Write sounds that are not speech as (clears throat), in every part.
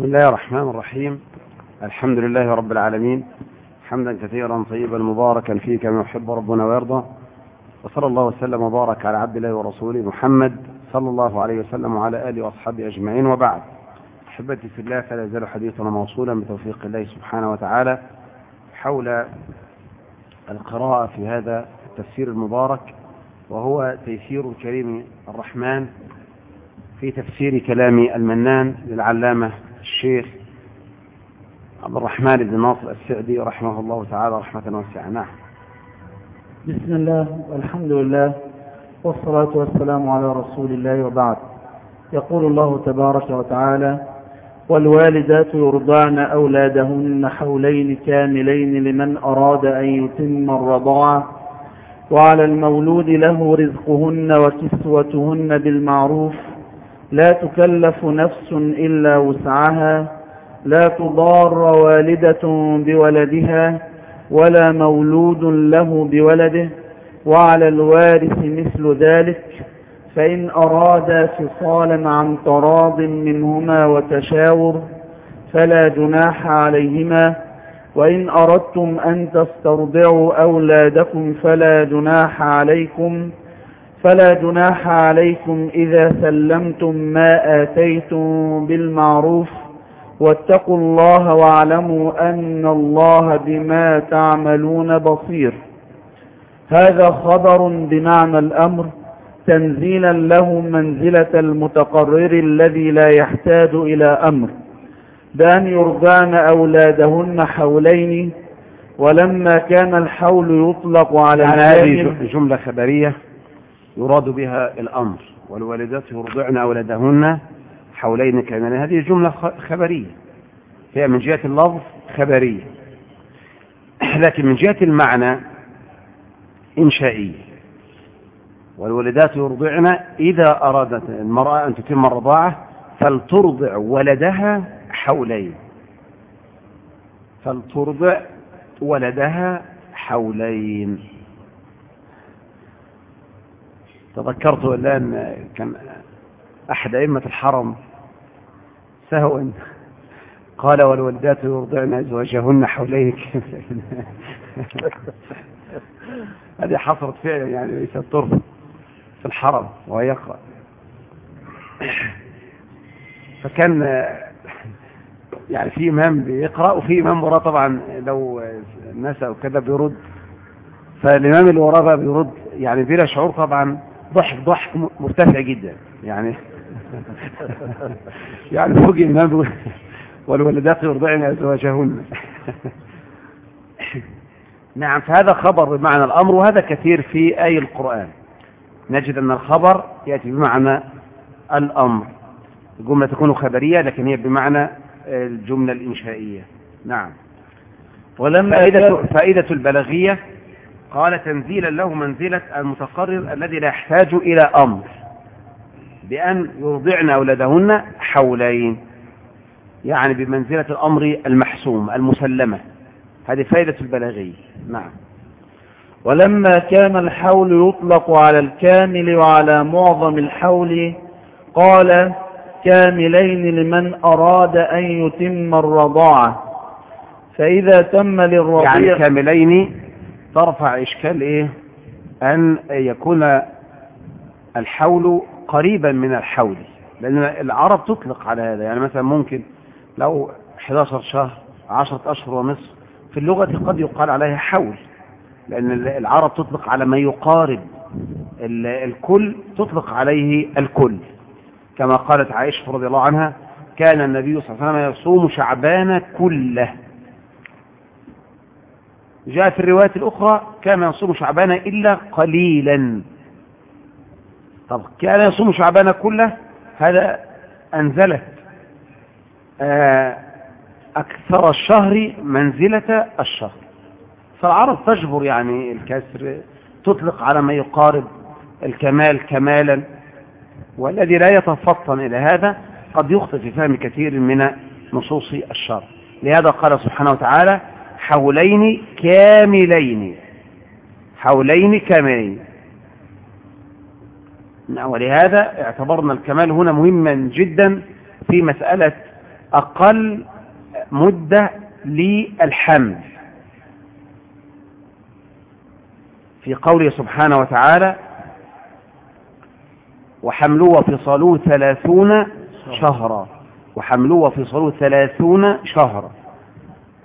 بسم الله الرحمن الرحيم. الحمد لله رب العالمين. حمدا كثيرا طيبا مباركا فيه كما يحب ربنا ويرضى. وصلى الله وسلم وبارك على عبد الله ورسوله محمد صلى الله عليه وسلم وعلى آله وأصحابه أجمعين وبعد. أحبتي في الله فلا يزال حديثنا موصولا بتوفيق الله سبحانه وتعالى. حول القراءة في هذا التفسير المبارك وهو تيسير الكريم الرحمن في تفسير كلام المنان للعلامة الشيخ عبد الرحمن بن ناصر السعدي رحمه الله تعالى رحمة واسعة. نعم بسم الله والحمد لله والصلاة والسلام على رسول الله وبعد. يقول الله تبارك وتعالى والوالدات يرضعن أولادهن حولين كاملين لمن أراد أن يتم الرضاعة وعلى المولود له رزقهن وكسوتهن بالمعروف لا تكلف نفس إلا وسعها لا تضار والدة بولدها ولا مولود له بولده وعلى الوارث مثل ذلك فإن أرادا فصالا عن تراض منهما وتشاور فلا جناح عليهما وإن أردتم أن تسترضعوا أولادكم فلا جناح عليكم فلا جناح عليكم إذا سلمتم ما آتيتم بالمعروف واتقوا الله واعلموا أن الله بما تعملون بصير. هذا خبر بمعنى الأمر تنزيلا له منزلة المتقرر الذي لا يحتاج إلى أمر بأن يرضعن أولادهن حولين ولما كان الحول يطلق على يعني هذه جملة خبرية. يراد بها الأمر والوالدات يرضعن أولادهن حولين كاملين. هذه جملة خبرية. هي من جهة اللفظ خبرية. (clears throat) لكن من جهة المعنى إنشائية. والوالدات يرضعن إذا أرادت المرأة أن تتم الرضاعة فلترضع ولدها حولين. فلترضع ولدها حولين. تذكرت الآن كان أحد أئمة الحرم سهوا قال والوالدات يرضعن أزواجهن حولين. (laughs) هذه حصلت فعلا يعني ليست ترضى في الحرم وهو يقرأ. فكان يعني في إمام بيقرأ وفي إمام وراه طبعا لو الناس أو كذا بيرد. فالإمام اللي وراه بقى بيرد يعني بلا شعور طبعا. ضحك ضحك مرتفع جدا يعني. (laughs) يعني فوق الإمام والولدات يرضعن أزواجهن. (laughs) نعم فهذا خبر بمعنى الأمر وهذا كثير في أي القرآن. نجد أن الخبر يأتي بمعنى الأمر. الجملة تكون خبرية لكن هي بمعنى الجملة الإنشائية. نعم. ولما فائدة, فائدة البلاغية قال تنزيلا له منزلة المتقرر الذي لا يحتاج إلى أمر بأن يرضعن أولادهن حولين يعني بمنزلة الأمر المحسوم المسلمة. هذه فائدة البلاغية. نعم. ولما كان الحول يطلق على الكامل وعلى معظم الحول قال كاملين لمن أراد أن يتم الرضاعة. فإذا تم يعني للرضيع كاملين ترفع إشكال إيه؟ أن يكون الحول قريبا من الحول لأن العرب تطلق على هذا. يعني مثلا ممكن لو 11 شهر 10 أشهر ونصف في اللغة قد يقال عليها حول لأن العرب تطلق على ما يقارب. ال- الكل تطلق عليه الكل. كما قالت عائشة رضي الله عنها كان النبي صلى الله عليه وسلم يصوم شعبان كله. جاء في الرواية الأخرى كان يصوم شعبان إلا قليلا. طب كان يصوم شعبان كله؟ هذا أنزلت آه، أكثر الشهر منزلة الشهر. فالعرب تجبر يعني الكسر تطلق على ما يقارب الكمال كمالا والذي لا يتفطن إلى هذا قد يخطئ في فهم كثير من نصوص الشرع. لهذا قال سبحانه وتعالى حولين كاملين. حولين كاملين. ولهذا اعتبرنا الكمال هنا مهما جدا في مسألة أقل مدة للحمل. في قوله سبحانه وتعالى وحمله وفصاله ثلاثون شهرا. وحمله وفصاله ثلاثون شهرا.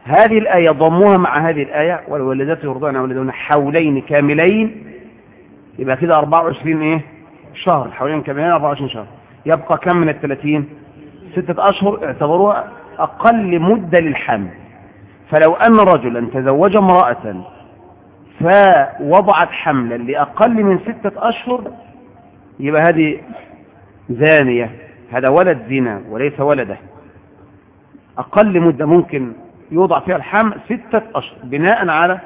هذه الآية ضموها مع هذه الآية والولدات يرضعن أولادهن حولين كاملين يبقى كده 24 إيه؟ شهر حولين كاملين 24 شهر. يبقى كم من الثلاثين ستة أشهر اعتبروها أقل مدة للحمل. فلو أن رجلا تزوج امرأة فوضعت حملا لأقل من ستة أشهر يبقى هذه زانية هذا ولد زنا وليس ولدة. أقل مدة ممكن يوضع فيها الحمل ستة أشهر بناء على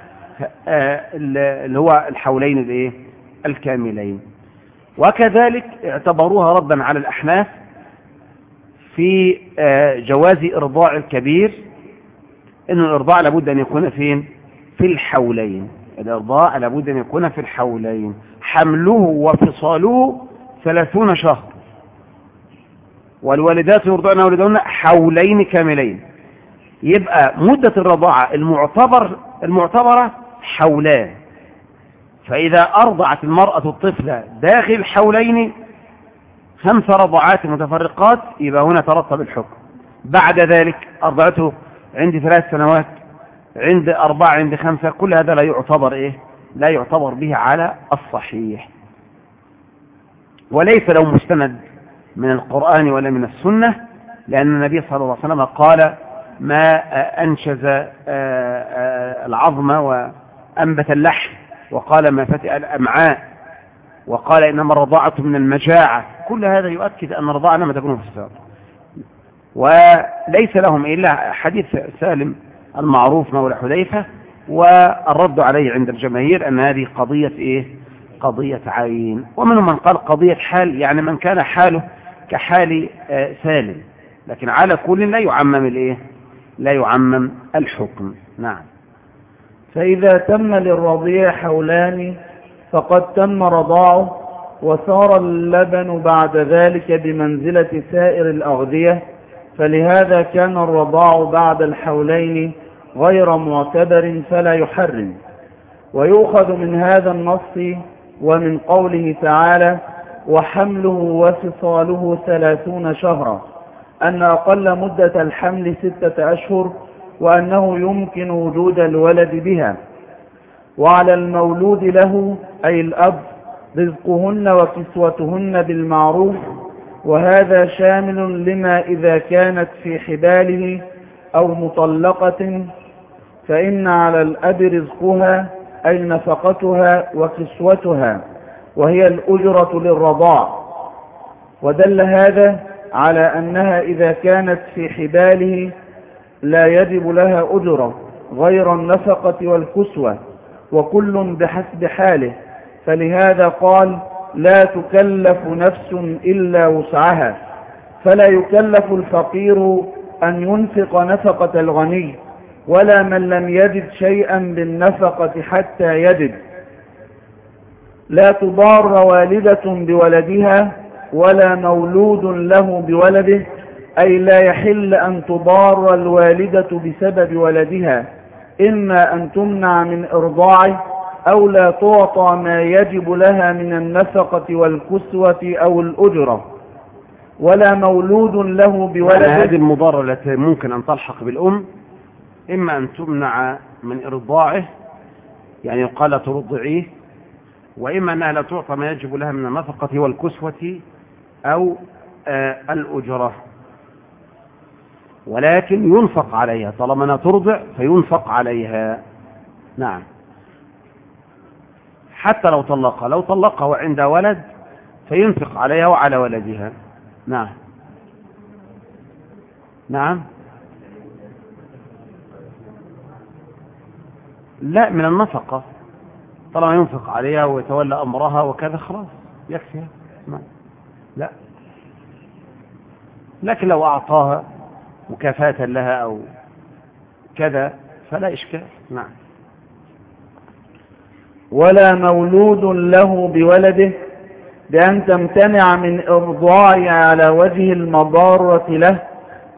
اللي هو الحولين الإيه؟ الكاملين. وكذلك اعتبروها ردا على الأحناف في جواز إرضاع الكبير إن الإرضاع لابد أن يكون فين؟ في الحولين. الإرضاع لابد أن يكون في الحولين. حمله وفصاله ثلاثون شهر. والوالدات يرضعن أولادهن حولين كاملين. يبقى مدة الرضاعة المعتبر المعتبرة حولان. فإذا أرضعت المرأة الطفل داخل الحولين خمس رضعات متفرقات يبقى هنا ترتب الحكم. بعد ذلك أرضعته عند ثلاث سنوات عند أربعة عند خمسة كل هذا لا يعتبر إيه؟ لا يعتبر به على الصحيح. وليس له مستند من القرآن ولا من السنة لأن النبي صلى الله عليه وسلم قال ما أنشز العظم وأنبت اللحم وقال ما فتئ الأمعاء وقال إنما الرضاعة من المجاعة. كل هذا يؤكد أن الرضاعة لم تكون في السابق. وليس لهم إلا حديث سالم المعروف مولى حذيفة والرد عليه عند الجماهير أن هذه قضية إيه؟ قضية عين. ومنهم من قال قضية حال يعني من كان حاله كحال سالم. لكن على كل لا يعمم الإيه؟ لا يعمم الحكم. نعم. فإذا تم للرضيع حولان فقد تم رضاعه وصار اللبن بعد ذلك بمنزلة سائر الأغذية فلهذا كان الرضاع بعد الحولين غير معتبر فلا يحرم. ويؤخذ من هذا النص ومن قوله تعالى وحمله وفصاله ثلاثون شهرا أن أقل مدة الحمل ستة أشهر وأنه يمكن وجود الولد بها. وعلى المولود له أي الأب رزقهن وكسوتهن بالمعروف وهذا شامل لما إذا كانت في حباله أو مطلقة فإن على الأب رزقها أي نفقتها وكسوتها وهي الأجرة للرضاع. ودل هذا على أنها إذا كانت في حباله لا يجب لها أجرة غير النفقة والكسوة وكل بحسب حاله فلهذا قال لا تكلف نفس إلا وسعها فلا يكلف الفقير أن ينفق نفقة الغني ولا من لم يجد شيئا بالنفقة حتى يجد. لا تضار والدة بولدها ولا مولود له بولده أي لا يحل أن تضار الوالدة بسبب ولدها إما أن تمنع من إرضاعه أو لا تعطى ما يجب لها من النفقة والكسوة أو الأجرة. ولا مولود له بولده. يعني هذه المضارة التي ممكن أن تلحق بالأم إما أن تمنع من إرضاعه يعني يقال ترضعيه وإما أنها لا تعطى ما يجب لها من النفقة والكسوة أو آه الأجرة. ولكن ينفق عليها. طالما أنها ترضع فينفق عليها. نعم. حتى لو طلقها. لو طلقها وعندها ولد فينفق عليها وعلى ولدها. نعم. نعم. لا من النفقة. طالما ينفق عليها ويتولى أمرها وكذا خلاص يكفي. ما. لا. لكن لو أعطاها مكافأة لها أو كذا فلا إشكال. نعم. ولا مولود له بولده بأن تمتنع من إرضاع على وجه المضارة له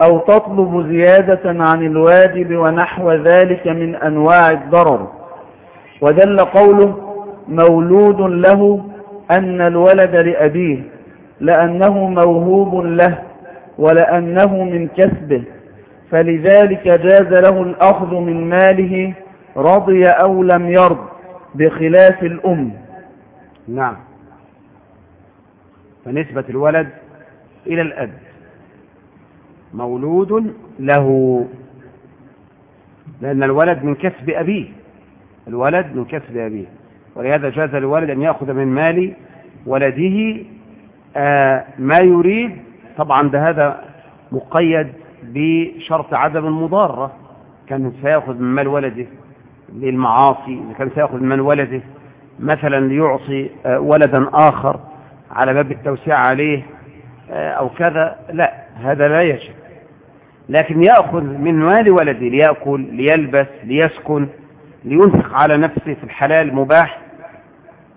أو تطلب زيادة عن الواجب ونحو ذلك من أنواع الضرر. ودل قوله مولود له أن الولد لأبيه. لأنه موهوب له ولأنه من كسبه. فلذلك جاز له الأخذ من ماله رضي أو لم يرض بخلاف الأم. نعم. فنسبة الولد إلى الأب مولود له لأن الولد من كسب أبيه الولد من كسب أبيه. ولهذا جاز للولد أن يأخذ من مال ولده ما يريد طبعا ده هذا مقيد بشرط عدم المضارة. كان سيأخذ من مال ولده للمعاصي كان سيأخذ من مال ولده مثلا ليعصي آه ولدا آخر على باب التوسيع عليه آه أو كذا لا هذا لا يجب. لكن يأخذ من مال ولده ليأكل ليلبس ليسكن لينفق على نفسه في الحلال مباح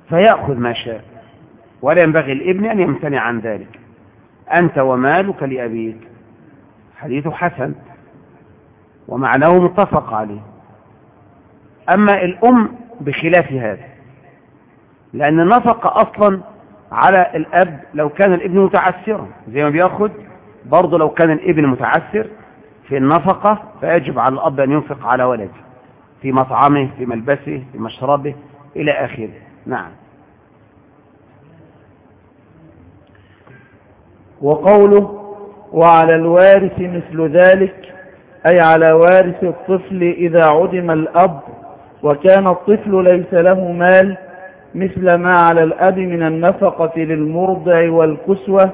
فيأخذ ما شاء. ولا ينبغي الابن أن يمتنع عن ذلك. أنت ومالك لأبيك. حديث حسن. ومعناه متفق عليه. أما الأم بخلاف هذا لأن النفقة أصلا على الأب لو كان الابن متعسرا. زي ما بياخد برضه لو كان الابن متعسر في النفقة فيجب على الأب أن ينفق على ولده في مطعمه في ملبسه في مشربه إلى آخره. نعم. وقوله وعلى الوارث مثل ذلك أي على وارث الطفل إذا عدم الأب وكان الطفل ليس له مال مثل ما على الأب من النفقة للمرضع والكسوة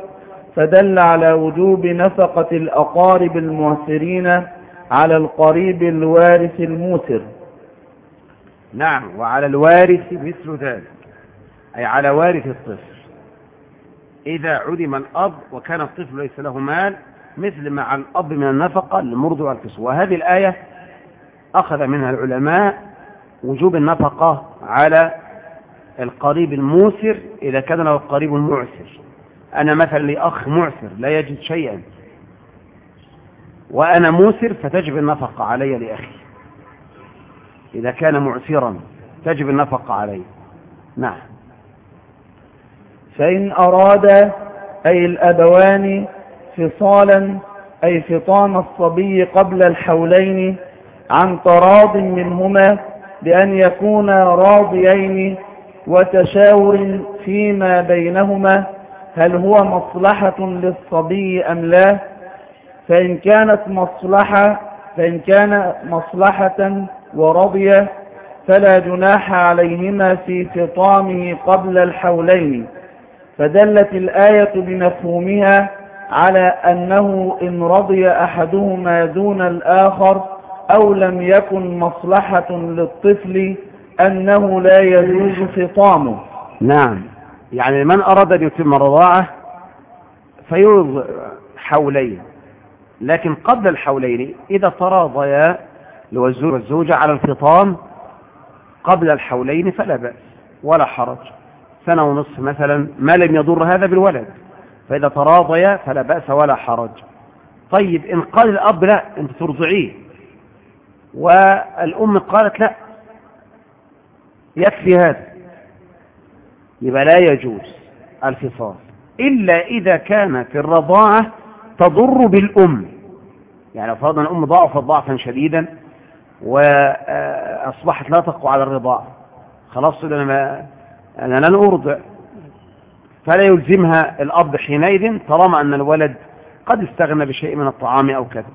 فدل على وجوب نفقة الأقارب المعسرين على القريب الوارث الموسر نعم وعلى الوارث مثل ذلك أي على وارث الطفل. إذا عدم الأب وكان الطفل ليس له مال مثل مع الأب من النفقة للمرض والكسوة وهذه الآية أخذ منها العلماء وجوب النفقة على القريب الموسر إذا كان له القريب المعسر. أنا مثلا لي أخ معسر لا يجد شيئا. وأنا موسر فتجب النفقة علي لأخي. إذا كان معسرا تجب النفقة علي. نعم. فإن أراد أي الأبوان فصالا أي فطام الصبي قبل الحولين عن تراض منهما بأن يكونا راضيين وتشاور فيما بينهما هل هو مصلحة للصبي أم لا. فإن كانت مصلحة فإن كان مصلحة ورضي فلا جناح عليهما في فطامه قبل الحولين. فدلت الآية بمفهومها على أنه إن رضي أحدهما دون الآخر أو لم يكن مصلحة للطفل أنه لا يجوز فطامه نعم. يعني من أراد أن يتم رضاعه فيرض حولين. لكن قبل الحولين إذا تراضيا للزوج والزوجة على الفطام قبل الحولين فلا بأس ولا حرج. سنة ونصف مثلا ما لم يضر هذا بالولد فإذا تراضيا فلا بأس ولا حرج. طيب إن قال الأب لا أنت ترضعيه. والأم قالت لا. يكفي هذا. يبقى لا يجوز الفصال. إلا إذا كانت الرضاعة تضر بالأم. يعني لو فرضنا الأم ضعفت ضعفا شديدا وأصبحت لا تقوى على الرضاعة. خلاص أنا, ما أنا لن أرضع. فلا يلزمها الأب حينئذ طالما أن الولد قد استغنى بشيء من الطعام أو كذا.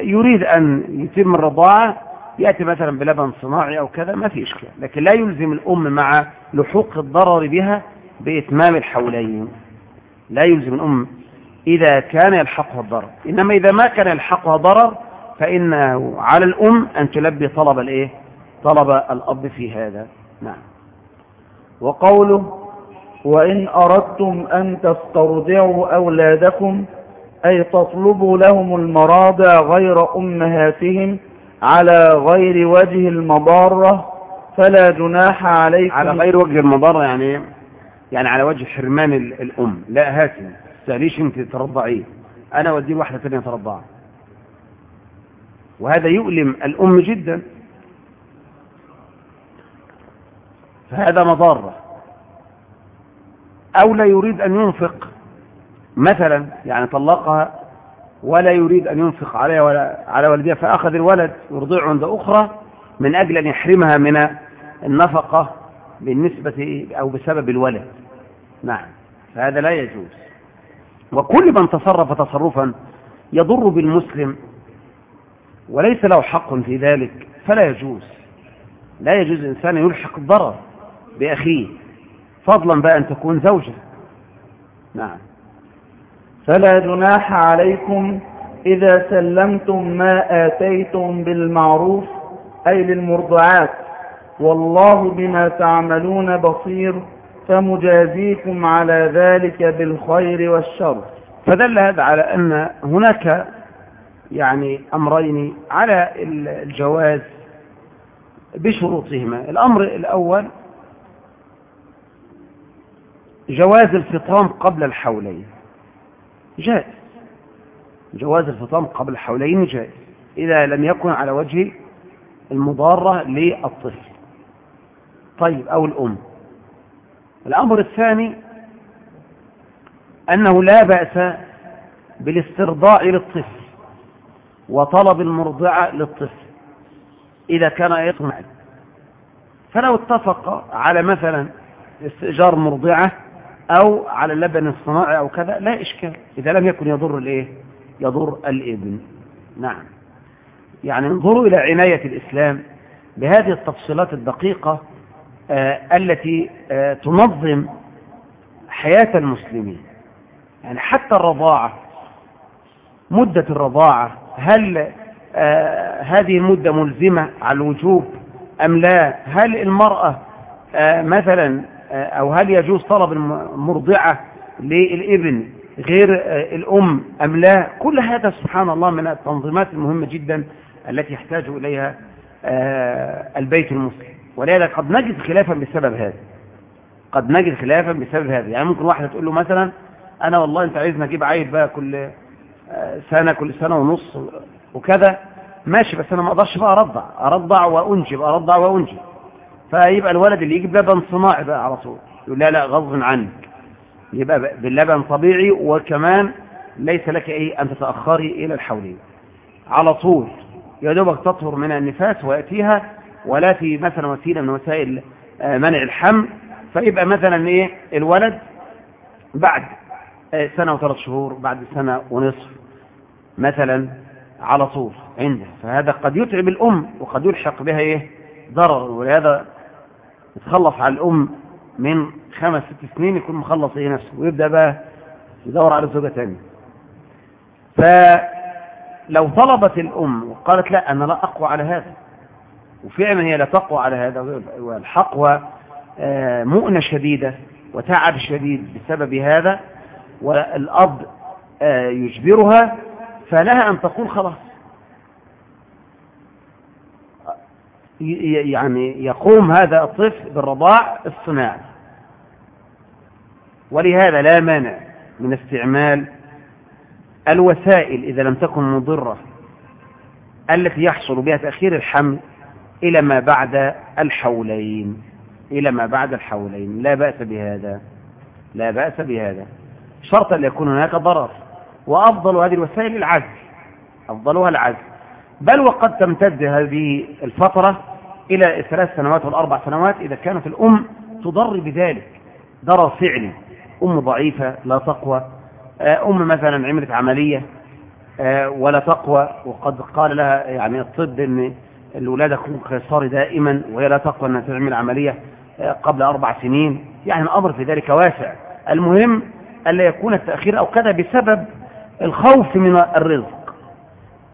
يريد أن يتم الرضاعة يأتي مثلا بلبن صناعي أو كذا ما في إشكال. لكن لا يلزم الأم مع لحوق الضرر بها بإتمام الحولين. لا يلزم الأم إذا كان يلحقها الضرر. إنما إذا ما كان يلحقها ضرر فإنه على الأم أن تلبي طلب الإيه؟ طلب الأب في هذا. نعم. وقوله وإن أردتم أن تسترضعوا أولادكم أي تطلبوا لهم المراضع غير أمهاتهم على غير وجه المضارة فلا جناح عليكم. على غير وجه المضارة يعني يعني على وجه حرمان الأم. لا هاتي. تستهليش أنت ترضعيه أنا ودي واحدة ثانية ترضع وهذا يؤلم الأم جدا. فهذا مضرة أو لا يريد أن ينفق مثلا يعني طلقها ولا يريد أن ينفق عليها ولا على والدها فأخذ الولد يرضعه عند أخرى من أجل أن يحرمها من النفقة بالنسبة أو بسبب الولد. نعم فهذا لا يجوز. وكل من تصرف تصرفا يضر بالمسلم وليس له حق في ذلك فلا يجوز. لا يجوز إنسان يلحق الضرر. بأخيه. فضلا بقى أن تكون زوجة. نعم. فلا جناح عليكم إذا سلمتم ما آتيتم بالمعروف أي للمرضعات. والله بما تعملون بصير فمجازيكم على ذلك بالخير والشر. فدل هذا على أن هناك يعني أمرين على الجواز بشروطهما. الأمر الأول جواز الفطام قبل الحولين. جائز. جواز الفطام قبل الحولين جائز إذا لم يكن على وجه المضارة للطفل. طيب أو الأم. الأمر الثاني أنه لا بأس بالاسترضاء للطفل وطلب المرضعة للطفل إذا كان يطمع. فلو اتفق على مثلا استئجار مرضعة أو على اللبن الصناعي أو كذا لا إشكال. إذا لم يكن يضر الإيه؟ يضر الإبن. نعم. يعني انظروا إلى عناية الإسلام بهذه التفصيلات الدقيقة آه التي آه تنظم حياة المسلمين. يعني حتى الرضاعة مدة الرضاعة هل آه هذه المدة ملزمة على الوجوب أم لا؟ هل المرأة آه مثلا أو هل يجوز طلب المرضعة للابن غير آه الأم أم لا؟ كل هذا سبحان الله من التنظيمات المهمة جدا التي يحتاج إليها آه البيت المسلم. ولذلك قد نجد خلافا بسبب هذا. قد نجد خلافا بسبب هذا. يعني ممكن واحدة تقول له مثلا أنا والله أنت عايزني أجيب عيل بقى كل سنة كل سنة ونص وكذا. ماشي بس أنا ما أقدرش بقى أرضع. أرضع وأنجب أرضع وأنجب. فيبقى الولد اللي يجيب لبن صناعي بقى على طول. يقول لا لا غصب عنك. يبقى باللبن طبيعي وكمان ليس لك إيه أن تتأخري إلى الحولين على طول. يا دوبك تطهر من النفاس ويأتيها ولا في مثلا وسيلة من وسائل منع الحمل. فيبقى مثلا إيه؟ الولد بعد سنة وثلاث شهور بعد سنة ونصف مثلا على طول عنده. فهذا قد يتعب الأم وقد يلحق بها إيه؟ ضرر. ولهذا يتخلص على الأم من خمس ست سنين يكون مخلص إيه نفسه ويبدأ بقى يدور على زوجة ثانية فلو طلبت الأم وقالت لا أنا لا أقوى على هذا. وفعلا هي لا تقوى على هذا والحقوى مؤنة شديدة وتعب شديد بسبب هذا والأب يجبرها فلها أن تقول خلاص. يعني يقوم هذا الطفل بالرضاع الصناعي. ولهذا لا مانع من استعمال الوسائل إذا لم تكن مضرة التي يحصل بها تأخير الحمل إلى ما بعد الحولين. إلى ما بعد الحولين. لا بأس بهذا. لا بأس بهذا. شرط أن يكون هناك ضرر. وأفضل هذه الوسائل العزل. أفضلها العزل. بل وقد تمتد هذه الفترة إلى ثلاث سنوات والأربع سنوات إذا كانت الأم تضر بذلك. ضرر فعلي أم ضعيفة لا تقوى. أم مثلا عملت عملية ولا تقوى وقد قال لها يعني الطب أن الولادة تكون قيصري دائما وهي لا تقوى أنها تعمل عملية قبل أربع سنين. يعني الأمر في ذلك واسع. المهم ألا يكون التأخير أو كذا بسبب الخوف من الرزق.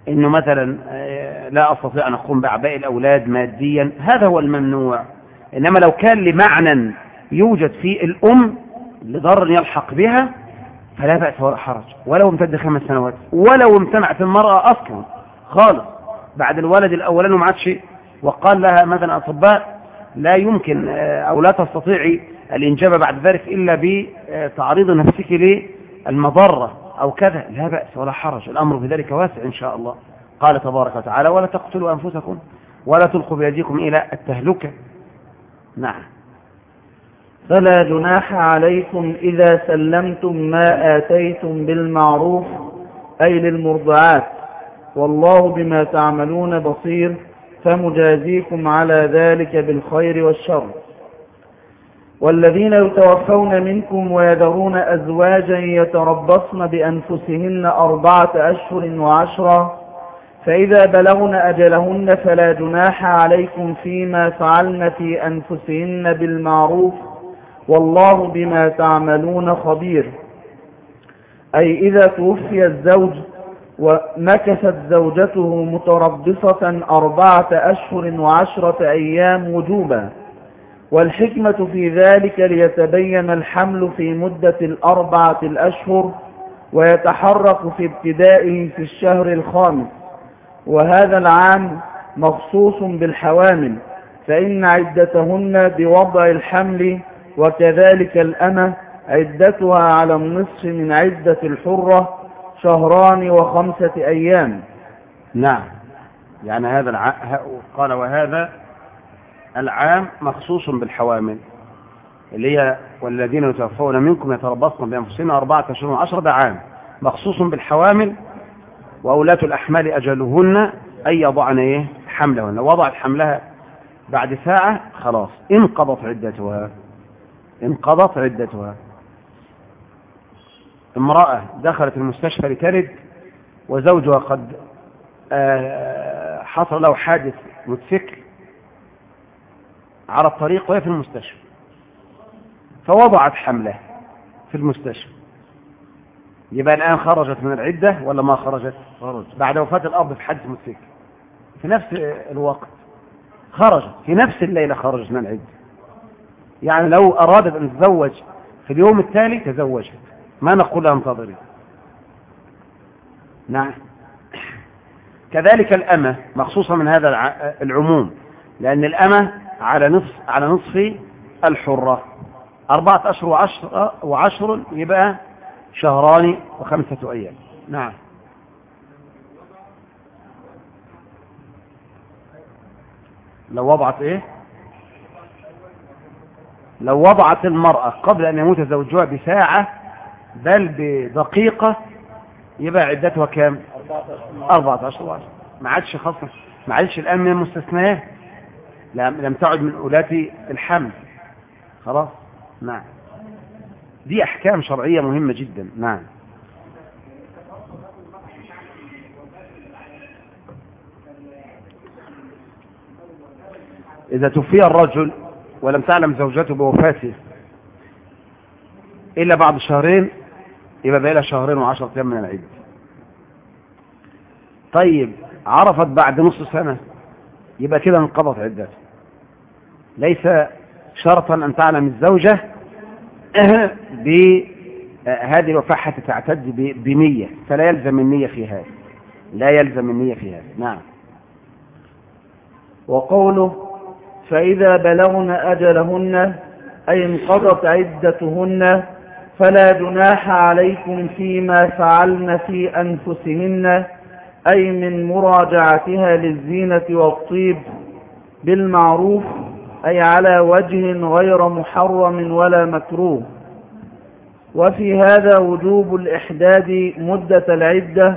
إنه مثلا لا أستطيع أن أقوم باعباء الأولاد ماديا. هذا هو الممنوع. إنما لو كان لمعنى يوجد في الأم لضرر يلحق بها فلا بأس ولا حرج. ولو امتد خمس سنوات ولو امتنعت المرأة أصلا خالص. بعد الولد الاولاني وما عادش وقال لها مثلا أطباء لا يمكن أو لا تستطيعي الانجاب بعد ذلك إلا بتعريض نفسك للمضرة. أو كذا لا بأس ولا حرج الأمر في ذلك واسع إن شاء الله. قال تبارك وتعالى ولا تقتلوا أنفسكم ولا تلقوا بيديكم إلى التهلكة. نعم. فلا جناح عليكم إذا سلمتم ما آتيتم بالمعروف أي للمرضعات. والله بما تعملون بصير فمجازيكم على ذلك بالخير والشر. والذين يتوفون منكم ويذرون أزواجا يتربصن بأنفسهن أربعة أشهر وعشرا فإذا بلغن أجلهن فلا جناح عليكم فيما فعلن في أنفسهن بالمعروف والله بما تعملون خبير. أي إذا توفي الزوج ومكثت زوجته متربصة أربعة أشهر وعشرة أيام وجوبا. والحكمة في ذلك ليتبين الحمل في مدة الأربعة الأشهر ويتحرك في ابتدائه في الشهر الخامس. وهذا العام مخصوص بالحوامل فإن عدتهن بوضع الحمل وكذلك الأمة عدتها على النصف من عدة الحرة شهران وخمسة أيام. نعم. يعني هذا الع... قال وهذا العام مخصوص بالحوامل اللي هي والذين يتوفون منكم يتربصن بأنفسهن أربعة أشهر وعشرة ده عام مخصوص بالحوامل وأولاة الأحمال أجلهن أن يضعن إيه؟ حملهن. وضعت حملها بعد ساعة خلاص انقضت عدتها. انقضت عدتها. امرأة دخلت المستشفى لتلد وزوجها قد حصل له حادث موتوسيكل على الطريق وهي في المستشفى. فوضعت حملة في المستشفى. يبقى الآن خرجت من العدة ولا ما خرجت؟ خرج. بعد وفاة الأرض في حادث موتوسيكل في نفس الوقت خرجت. في نفس الليلة خرجت من العدة. يعني لو أرادت أن تتزوج في اليوم التالي تزوجت. ما نقول لها انتظري. نعم. كذلك الأمة مخصوصة من هذا العموم لأن الأمة على نصف على نصف الحرة. أربعة أشهر وعشر, وعشر يبقى شهران وخمسة أيام. نعم. لو وضعت إيه؟ لو وضعت المرأة قبل أن يموت زوجها بساعة بل بدقيقة يبقى عدتها كام؟ أربعة أشهر وعشر. ما عادش خاصة ما عادش الآن من المستثنيات. لم, تعد من أولاة الحمل. خلاص؟ نعم. دي أحكام شرعية مهمة جدا. نعم. إذا توفي الرجل ولم تعلم زوجته بوفاته إلا بعد شهرين يبقى بقى لها شهرين وعشرة أيام من العيد. طيب عرفت بعد نص سنة يبقى كده انقضت عدته ليس شرطا أن تعلم الزوجة (clears throat) بهذه الوفاة حتى تعتد بنية فلا يلزم النية في هذا لا يلزم النية في هذا نعم. وقوله فإذا بلغن أجلهن أي انقضت عدتهن فلا جناح عليكم فيما فعلن في أنفسهن أي من مراجعتها للزينة والطيب بالمعروف أي على وجه غير محرم ولا مكروه. وفي هذا وجوب الإحداد مدة العدة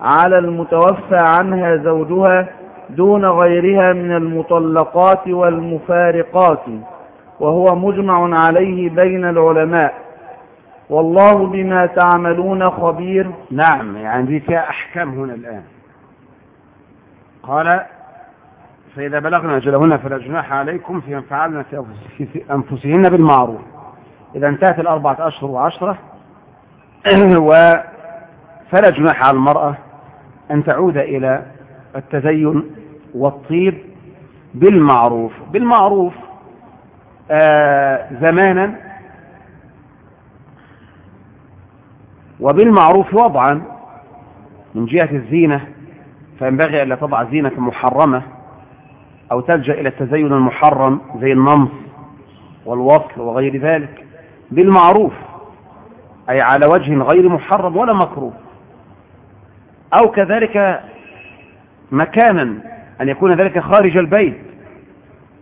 على المتوفى عنها زوجها دون غيرها من المطلقات والمفارقات وهو مجمع عليه بين العلماء. والله بما تعملون خبير. نعم يعني دي فيها أحكام هنا الآن. قال فإذا بلغنا أجلهن فلا جناح عليكم فيما فعلنا في أنفسهن بالمعروف. إذا انتهت الأربعة أشهر وعشرة (clears throat) فلا جناح على المرأة أن تعود إلى التزين والطيب بالمعروف. بالمعروف آه زمانا وبالمعروف وضعا من جهة الزينة فينبغي ألا تضع زينة محرمة أو تلجأ إلى التزين المحرم زي النمص والوصل وغير ذلك بالمعروف أي على وجه غير محرم ولا مكروه. أو كذلك مكانا أن يكون ذلك خارج البيت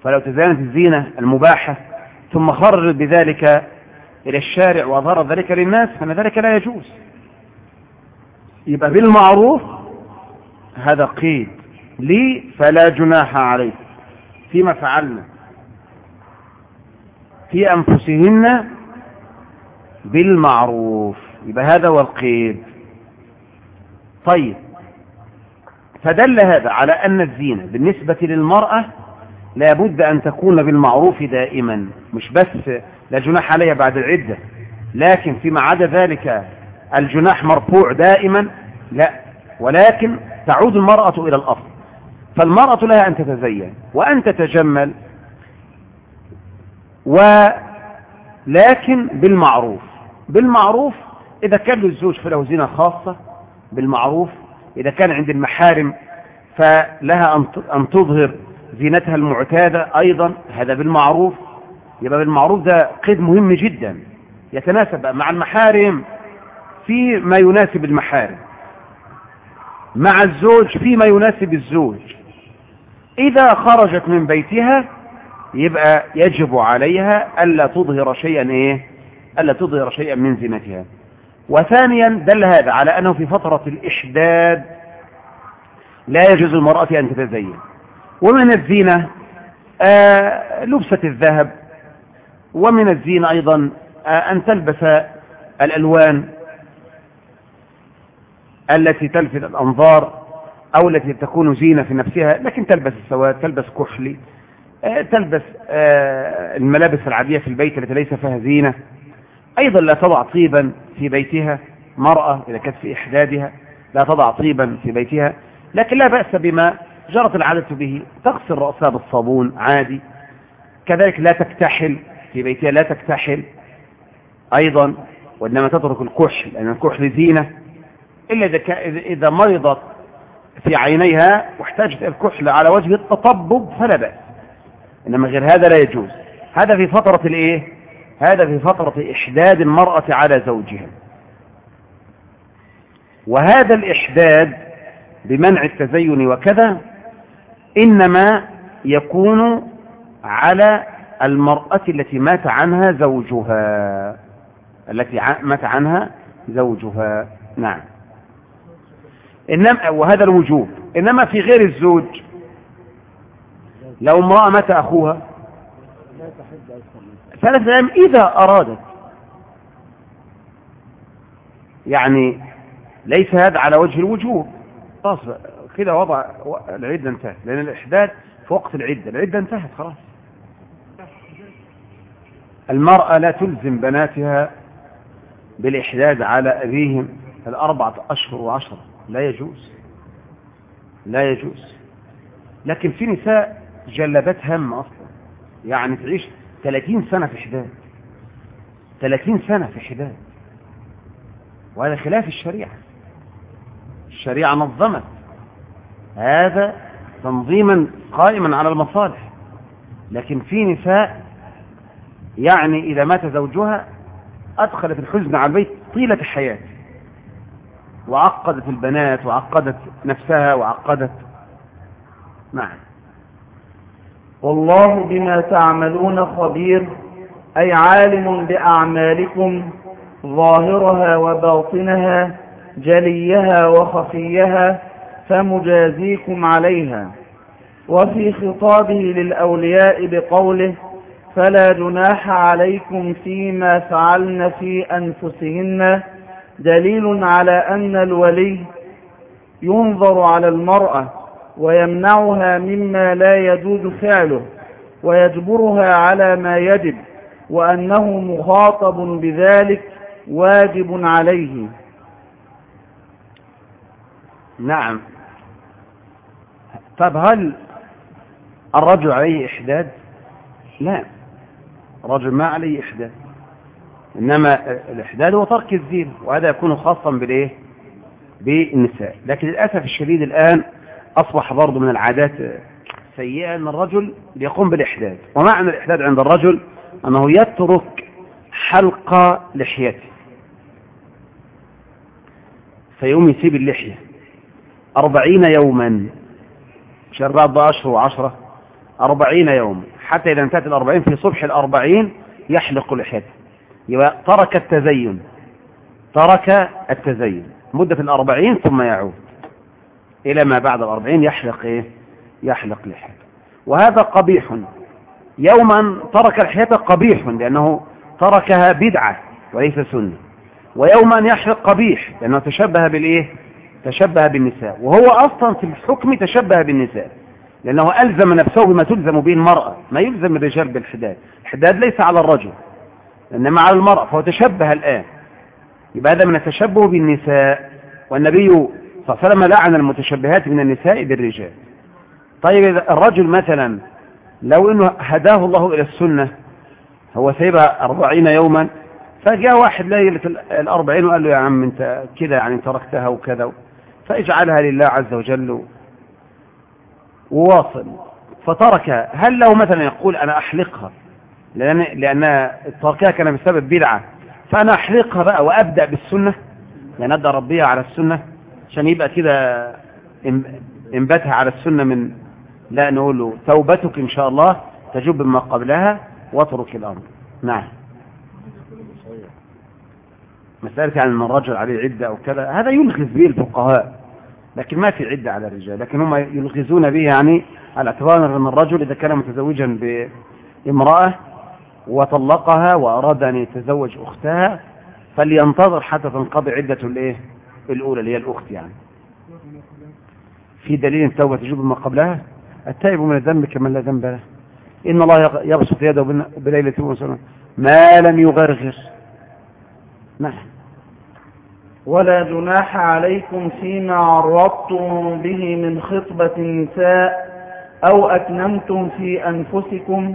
فلو تزينت الزينة المباحة ثم خرج بذلك إلى الشارع وأظهر ذلك للناس فإن ذلك لا يجوز. يبقى بالمعروف هذا قيد لي فلا جناح عليه. فيما فعلنا في أنفسهن بالمعروف. يبقى هذا هو القيد. طيب فدل هذا على أن الزينة بالنسبة للمرأة لابد أن تكون بالمعروف دائما. مش بس لا جناح عليها بعد العدة لكن فيما عدا ذلك الجناح مرفوع دائما لا. ولكن تعود المرأة إلى الأصل. فالمرأة لها أن تتزين وأن تتجمل ولكن بالمعروف. بالمعروف إذا كان للزوج فله زينة خاصة بالمعروف إذا كان عند المحارم فلها أن تظهر زينتها المعتادة أيضا هذا بالمعروف. يبقى بالمعروف ده قيد مهم جدا يتناسب مع المحارم في ما يناسب المحارم. مع الزوج فيما يناسب الزوج. إذا خرجت من بيتها يبقى يجب عليها ألا تظهر شيئا إيه؟ ألا تظهر شيئا من زينتها. وثانيا دل هذا على أنه في فترة الإحداد لا يجوز المرأة أن تتزين. ومن الزينة آه لبسة الذهب. ومن الزينة أيضا آه أن تلبس الألوان. التي تلفت الأنظار أو التي تكون زينة في نفسها لكن تلبس السواد تلبس كحلي آه تلبس آه الملابس العادية في البيت التي ليس فيها زينة. أيضا لا تضع طيبا في بيتها مرأة إذا كانت في إحدادها لا تضع طيبا في بيتها لكن لا بأس بما جرت العادة به. تغسل رأسها بالصابون عادي كذلك لا تكتحل في بيتها لا تكتحل أيضا وإنما تترك الكحل لأن الكحل زينة. إلا إذا, إذا مرضت في عينيها واحتاجت الكحل على وجه التطبب فلا بأس. إنما غير هذا لا يجوز. هذا في فترة الإيه؟ هذا في فترة إحداد المرأة على زوجها. وهذا الإحداد بمنع التزين وكذا إنما يكون على المرأة التي مات عنها زوجها. التي مات عنها زوجها. نعم. إنما وهذا الوجوب. إنما في غير الزوج. لو امرأة مات أخوها. ثلاثة أيام إذا أرادت. يعني ليس هذا على وجه الوجوب. خلاص كده وضع العدة انتهت. لأن الإحداث في وقت العدة. العدة انتهت خلاص. المرأة لا تلزم بناتها بالإحداد على أبيهم الأربعة أشهر وعشرة. لا يجوز. لا يجوز. لكن في نساء جلبت هم أصلا. يعني تعيش 30 سنة في حداد. 30 سنة في حداد. وهذا خلاف الشريعة. الشريعة نظمت. هذا تنظيما قائما على المصالح. لكن في نساء يعني إذا مات زوجها أدخلت الحزن على البيت طيلة الحياة. وعقدت البنات وعقدت نفسها وعقدت نعم. والله بما تعملون خبير أي عالم بأعمالكم ظاهرها وباطنها جليها وخفيها فمجازيكم عليها. وفي خطابه للأولياء بقوله فلا جناح عليكم فيما فعلن في أنفسهن دليل على أن الولي ينظر على المرأة ويمنعها مما لا يجوز فعله ويجبرها على ما يجب وأنه مخاطب بذلك واجب عليه. نعم. طب هل الرجل عليه إحداد؟ لا. الرجل ما عليه إحداد. إنما الإحداد هو ترك الزين وهذا يكون خاصا بالإيه؟ بالنساء. لكن للأسف الشديد الآن أصبح برضه من العادات سيئة أن الرجل يقوم بالإحداد. ومعنى الإحداد عند الرجل؟ أنه يترك حلق لحيته. فيقوم يسيب اللحية. أربعين يوما. مش أربعة أشهر وعشرة. أربعين يوم. حتى إذا انتهت الأربعين في صبح الأربعين يحلق لحيته. يبقى ترك التزين. ترك التزين. مدة الأربعين ثم يعود. إلى ما بعد الأربعين يحلق إيه؟ يحلق لحيته وهذا قبيح. يوما ترك لحيته قبيح لأنه تركها بدعة وليس سنة. ويوما يحلق قبيح لأنه تشبه بالإيه؟ تشبه بالنساء. وهو أصلا في الحكم تشبه بالنساء. لأنه ألزم نفسه بما تلزم به المرأة. ما يلزم الرجال بالحداد. الحداد ليس على الرجل. إنما على المرأة فهو تشبه الآن. يبقى هذا من التشبه بالنساء. والنبي صلى الله عليه وسلم لعن المتشبهات من النساء بالرجال. طيب الرجل مثلا لو إنه هداه الله إلى السنة هو سيبها أربعين يوما فجاء واحد ليلة الأربعين وقال له يا عم أنت كده يعني تركتها وكذا فاجعلها لله عز وجل وواصل. فتركها هل له مثلا يقول أنا أحلقها؟ لأن, لأن تركها كان بسبب بدعة. فأنا أحلقها بقى وأبدأ بالسنة. يعني أبدأ ربيها على السنة عشان يبقى كده انبتها على السنة من لا نقول له توبتك إن شاء الله تجب ما قبلها واترك الأمر. نعم. مسألة يعني أن الرجل عليه عدة أو كذا هذا يلغز به الفقهاء لكن ما في عدة على الرجال لكن هم يلغزون به يعني على اعتبار أن الرجل إذا كان متزوجا بامرأة وطلقها وأراد أن يتزوج أختها فلينتظر حتى تنقضي عدة الإيه؟ الأولى اللي هي الأخت يعني. في دليل التوبة تجوب ما قبلها؟ التائب من الذنب كمن لا ذنب له. إن الله يبسط يده بليلة وسلم. ما لم يغرغر. نعم. ولا جناح عليكم فيما عرضتم به من خطبة النساء أو أكنمتم في أنفسكم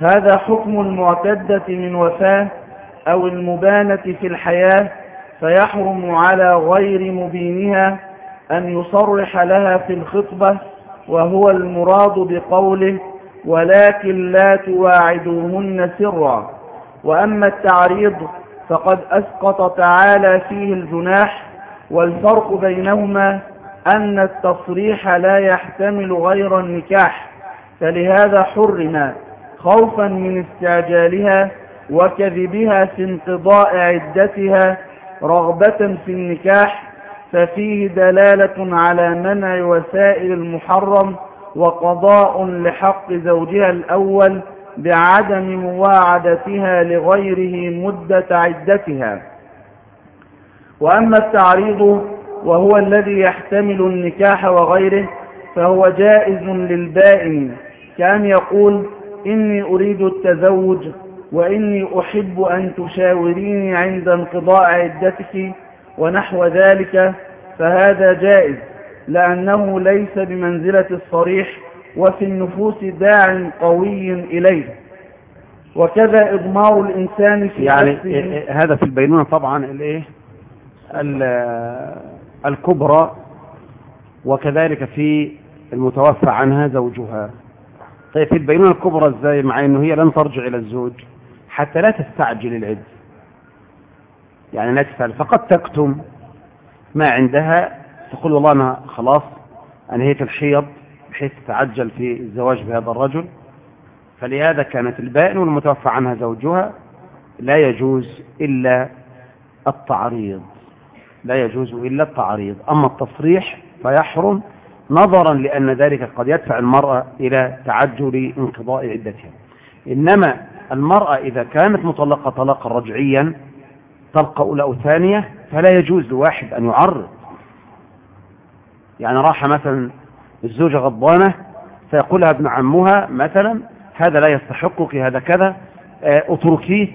هذا حكم المعتدة من وفاة أو المبانة في الحياة فيحرم على غير مبينها أن يصرح لها في الخطبة وهو المراد بقوله ولكن لا تواعدوهن سرا وأما التعريض فقد أسقط تعالى فيه الجناح والفرق بينهما أن التصريح لا يحتمل غير النكاح فلهذا حرم خوفا من استعجالها وكذبها في انقضاء عدتها رغبة في النكاح ففيه دلالة على منع وسائل المحرم وقضاء لحق زوجها الأول بعدم مواعدتها لغيره مدة عدتها. وأما التعريض وهو الذي يحتمل النكاح وغيره فهو جائز للبائن كان يقول إني أريد التزوج وإني أحب أن تشاوريني عند انقضاء عدتك ونحو ذلك فهذا جائز لأنه ليس بمنزلة الصريح وفي النفوس داع قوي إليه. وكذا إضمار الإنسان في يعني نفسه. هذا في البينونة طبعا الإيه؟ الكبرى وكذلك في المتوفى عنها زوجها. طيب في البينونة الكبرى إزاي مع انه هي لن ترجع إلى الزوج؟ حتى لا تستعجل العد. يعني لا تفعل فقد تكتم ما عندها تقول والله أنا خلاص انهيت الحيض بحيث تتعجل في الزواج بهذا الرجل. فلهذا كانت البائن والمتوفى عنها زوجها لا يجوز إلا التعريض. لا يجوز إلا التعريض. أما التصريح فيحرم نظرا لأن ذلك قد يدفع المرأة إلى تعجل انقضاء عدتها. إنما المرأة إذا كانت مطلقة طلاقا رجعيا طلقة أولى أو ثانية فلا يجوز لواحد أن يعرض. يعني راح مثلا الزوجة غضبانة فيقولها ابن عمها مثلا هذا لا يستحقك هذا كذا اتركيه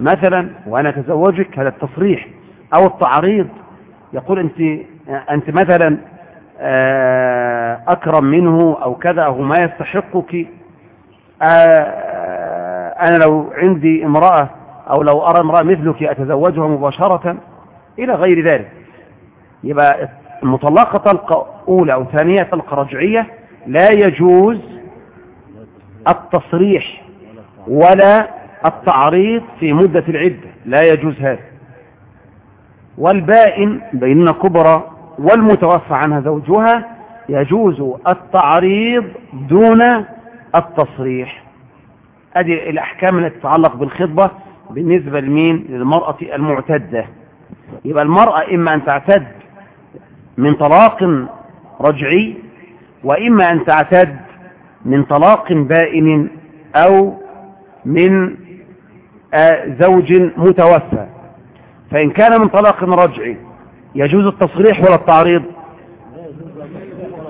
مثلا وأنا أتزوجك. هذا التصريح. أو التعريض. يقول أنت أنت مثلا آه، أكرم منه أو كذا أو ما يستحقك. آه، أنا لو عندي امرأة أو لو أرى امرأة مثلك أتزوجها مباشرة إلى غير ذلك. يبقى المطلقة طلقة أولى أو ثانية طلقة رجعية لا يجوز التصريح ولا التعريض في مدة العدة. لا يجوز هذا. والبائن بيننا كبرى والمتوفى عنها زوجها يجوز التعريض دون التصريح. هذه الأحكام التي تتعلق بالخطبة بالنسبة لمين؟ للمرأة المعتدة. يبقى المرأة إما أن تعتد من طلاق رجعي وإما أن تعتد من طلاق بائن أو من زوج متوفى. فإن كان من طلاق رجعي يجوز التصريح ولا التعريض؟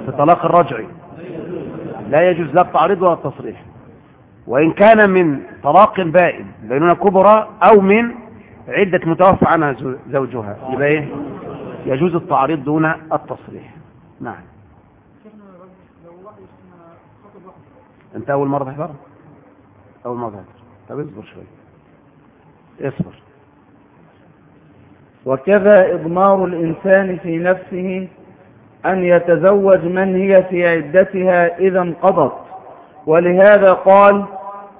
في طلاق الرجعي. لا يجوز لا التعريض ولا التصريح. وإن كان من طلاق بائن بينونة كبرى أو من عدة متوفى عنها زوجها. يبقى إيه؟ يجوز التعريض دون التصريح. نعم. أنت أول مرة تحضر؟ أول مرة تحضر. طب اصبر شوية اصبر. وكذا إضمار الإنسان في نفسه أن يتزوج من هي في عدتها إذا انقضت. ولهذا قال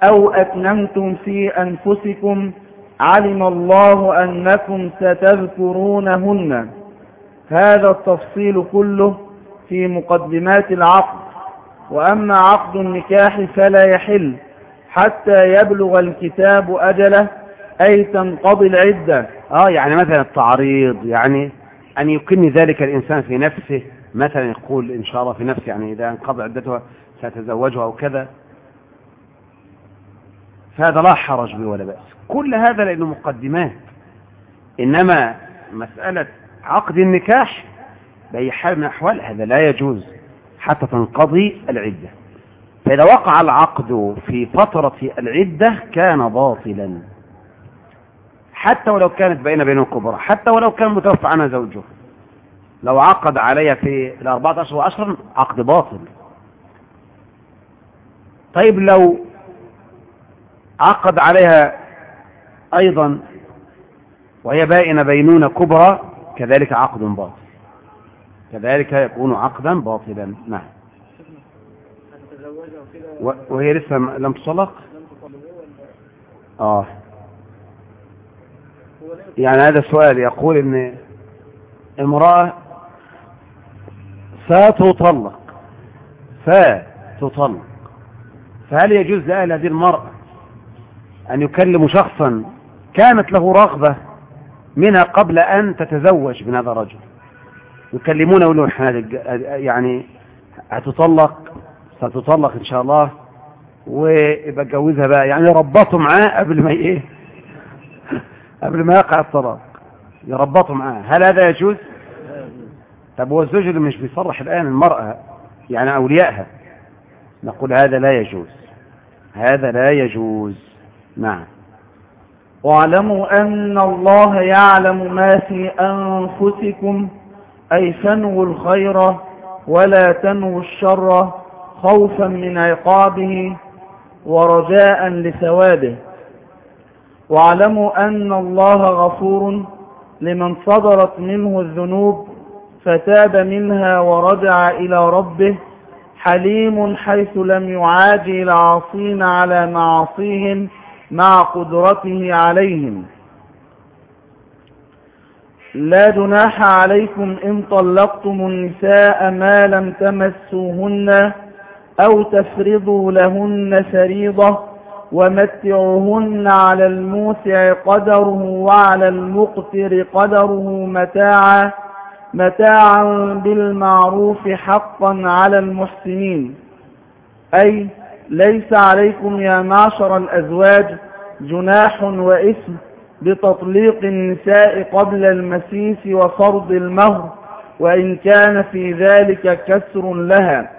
أو أتممتم في أنفسكم علم الله أنكم ستذكرونهن. هذا التفصيل كله في مقدمات العقد. وأما عقد النكاح فلا يحل حتى يبلغ الكتاب أجله أي تنقضي العدة. آه يعني مثلا التعريض يعني أن يكن ذلك الإنسان في نفسه مثلا يقول إن شاء الله في نفسه يعني إذا انقضى عدتها سأتزوجها أو كذا فهذا لا حرج به ولا بأس. كل هذا لأنه مقدمات. إنما مسألة عقد النكاح بأي حال من الأحوال هذا لا يجوز حتى تنقضي العدة. فإذا وقع العقد في فترة العدة كان باطلا. حتى ولو كانت بين بين الكبرى حتى ولو كان متوفى عنها زوجه. لو عقد عليها في الأربعة أشهر وعشرا عقد باطل. طيب لو عقد عليها أيضا وهي بائنة بينونة كبرى كذلك عقد باطل. كذلك يكون عقدا باطلا. نعم. وهي لسه لم تصلق آه. يعني هذا السؤال يقول إن امرأة ستطلق فتطلق فهل يجوز لأهل هذه المرأة أن يكلموا شخصا كانت له رغبة منها قبل أن تتزوج من هذا الرجل؟ يكلمون يقولون يعني هتطلق ستطلق إن شاء الله ويبقى اتجوزها بقى يعني ربطوا معاه قبل ما إيه قبل ما يقع الطلاق. يربطوا معاه. هل هذا يجوز؟ طب هو الزوج اللي مش بيصرح الآن المرأة يعني أوليائها نقول هذا لا يجوز. هذا لا يجوز. نعم. واعلموا أن الله يعلم ما في أنفسكم أي فنوا الخير ولا تنووا الشر خوفا من عقابه ورجاء لثوابه. واعلموا أن الله غفور لمن صدرت منه الذنوب فتاب منها ورجع إلى ربه حليم حيث لم يعاجي العاصين على معاصيهم مع قدرته عليهم. لا جناح عليكم إن طلقتم النساء ما لم تمسوهن أو تفرضوا لهن فريضة ومتعوهن على الموسع قدره وعلى المقتر قدره متاعا متاعا بالمعروف حقا على المحسنين. أي ليس عليكم يا معشر الأزواج جناح وإثم بتطليق النساء قبل المسيس وفرض المهر وإن كان في ذلك كسر لها